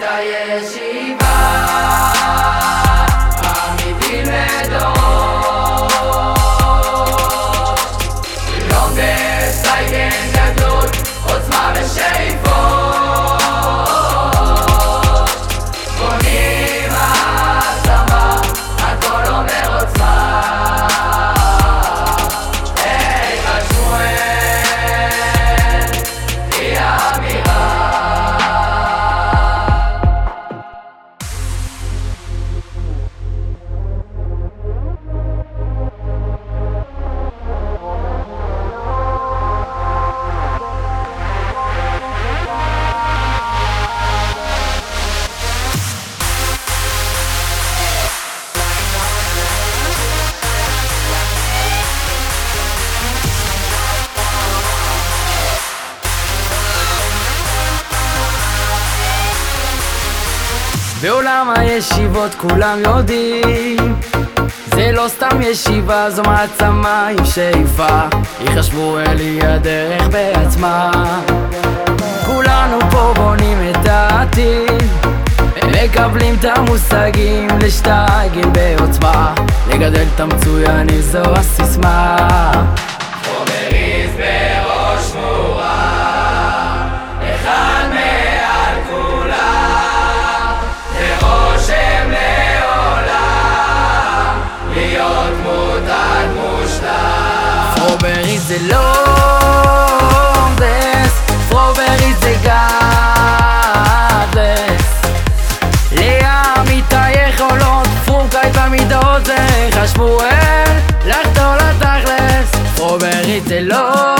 Da, și vai. בעולם הישיבות כולם יודעים. זה לא סתם ישיבה, זו מעצמה עם שאיפה. יחשבו אלי הדרך בעצמה. כולנו פה בונים את העתיד. מקבלים את המושגים לשתגל בעוצמה. לגדל את המצוינים זו הסיסמה פרוברי זה לא דס, פרוברי זה גאדלס. לעמיתי יכולות, פרוקאי במידות זה חשמואל, לחתור לתכלס פרוברי זה לא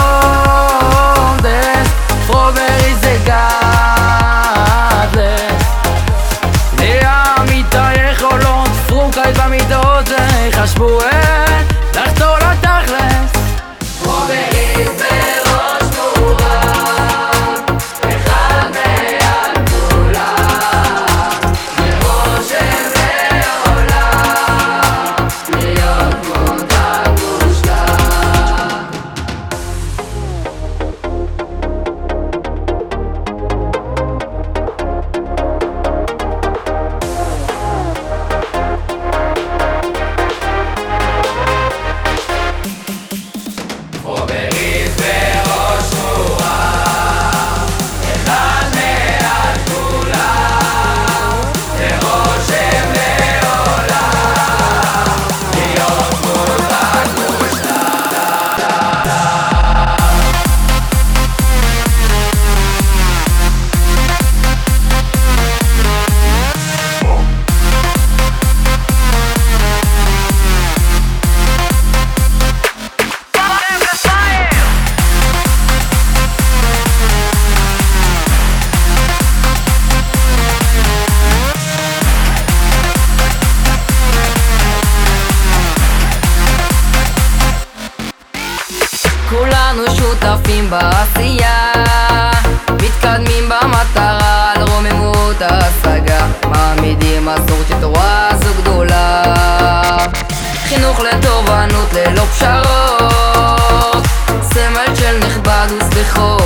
כולנו שותפים בעשייה. מתקדמים במטרה על רוממות ההשגה. מעמידים מסורת שתורה זו גדולה. חינוך לתובענות ללא פשרות. סמל של נכבד וסליחות.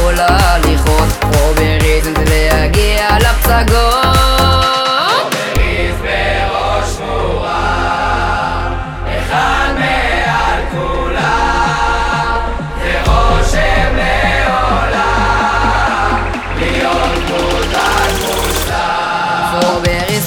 Robert et